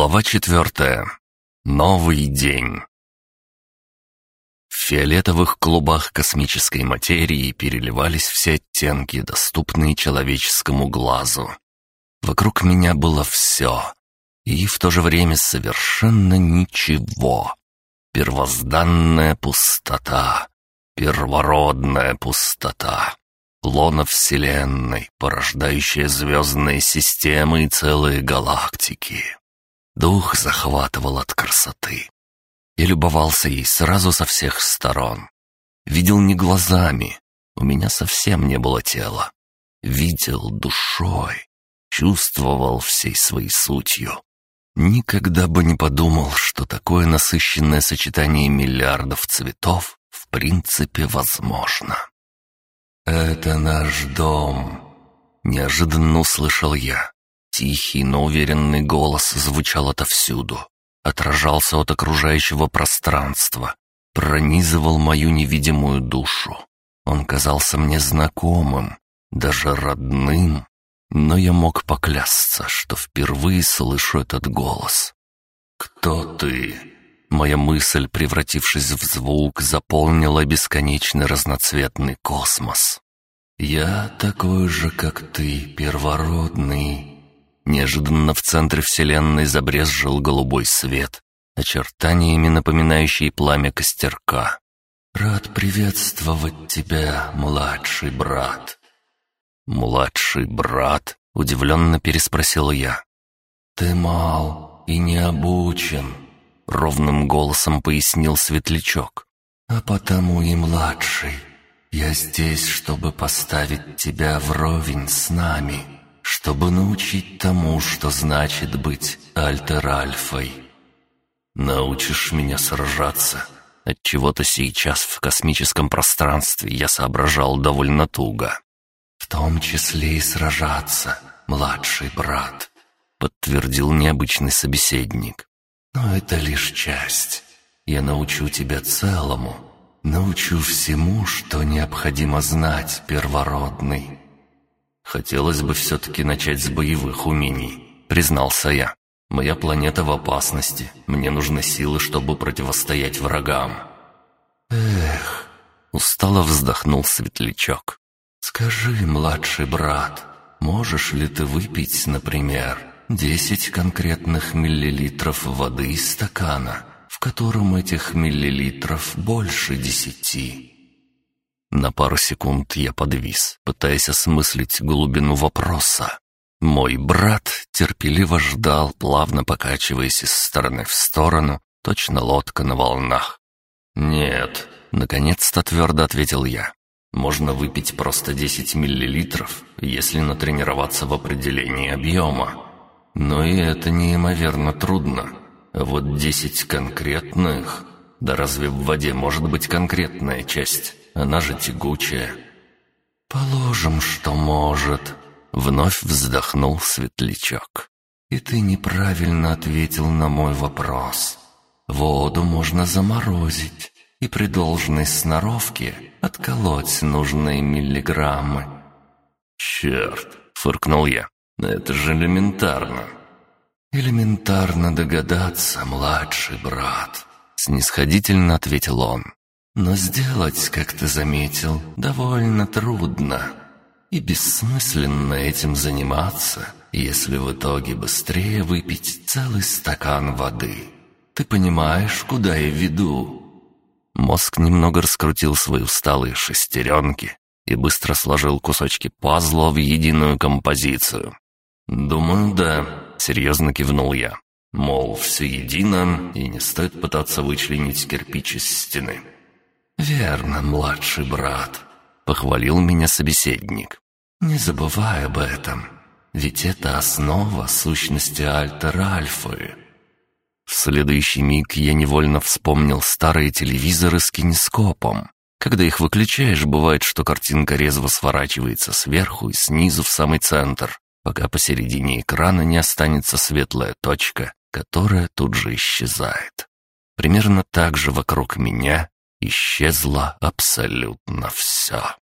Глава четвертая. Новый день. В фиолетовых клубах космической материи переливались все оттенки, доступные человеческому глазу. Вокруг меня было все. И в то же время совершенно ничего. Первозданная пустота. Первородная пустота. Лона Вселенной, порождающая звездные системы и целые галактики. Дух захватывал от красоты. Я любовался ей сразу со всех сторон. Видел не глазами, у меня совсем не было тела. Видел душой, чувствовал всей своей сутью. Никогда бы не подумал, что такое насыщенное сочетание миллиардов цветов в принципе возможно. «Это наш дом», — неожиданно услышал я. Тихий, но уверенный голос звучал отовсюду, отражался от окружающего пространства, пронизывал мою невидимую душу. Он казался мне знакомым, даже родным, но я мог поклясться, что впервые слышу этот голос. «Кто ты?» Моя мысль, превратившись в звук, заполнила бесконечный разноцветный космос. «Я такой же, как ты, первородный», Неожиданно в центре вселенной забрезжил голубой свет, очертаниями напоминающие пламя костерка. «Рад приветствовать тебя, младший брат». «Младший брат?» — удивленно переспросил я. «Ты мал и не обучен», — ровным голосом пояснил светлячок. «А потому и младший. Я здесь, чтобы поставить тебя вровень с нами» чтобы научить тому, что значит быть альтер-альфой. Научишь меня сражаться. От чего то сейчас в космическом пространстве я соображал довольно туго. В том числе и сражаться, младший брат, подтвердил необычный собеседник. Но это лишь часть. Я научу тебя целому, научу всему, что необходимо знать, первородный. «Хотелось бы все-таки начать с боевых умений», — признался я. «Моя планета в опасности. Мне нужны силы, чтобы противостоять врагам». «Эх», — устало вздохнул Светлячок. «Скажи, младший брат, можешь ли ты выпить, например, десять конкретных миллилитров воды из стакана, в котором этих миллилитров больше десяти?» На пару секунд я подвис, пытаясь осмыслить глубину вопроса. Мой брат терпеливо ждал, плавно покачиваясь из стороны в сторону, точно лодка на волнах. «Нет», — наконец-то твердо ответил я. «Можно выпить просто 10 миллилитров, если натренироваться в определении объема. Но и это неимоверно трудно. Вот 10 конкретных... Да разве в воде может быть конкретная часть?» она же тягучая». «Положим, что может», — вновь вздохнул светлячок. «И ты неправильно ответил на мой вопрос. Воду можно заморозить и при должной сноровке отколоть нужные миллиграммы». «Черт!» — фыркнул я. «Это же элементарно!» «Элементарно догадаться, младший брат», — снисходительно ответил он. Но сделать, как ты заметил, довольно трудно. И бессмысленно этим заниматься, если в итоге быстрее выпить целый стакан воды. Ты понимаешь, куда я веду?» Мозг немного раскрутил свои усталые шестеренки и быстро сложил кусочки пазла в единую композицию. «Думаю, да», — серьезно кивнул я. «Мол, все едино, и не стоит пытаться вычленить кирпич из стены». «Верно, младший брат», — похвалил меня собеседник. «Не забывай об этом, ведь это основа сущности Альтер-Альфы». В следующий миг я невольно вспомнил старые телевизоры с кинескопом. Когда их выключаешь, бывает, что картинка резво сворачивается сверху и снизу в самый центр, пока посередине экрана не останется светлая точка, которая тут же исчезает. Примерно так же вокруг меня исчезло абсолютно все.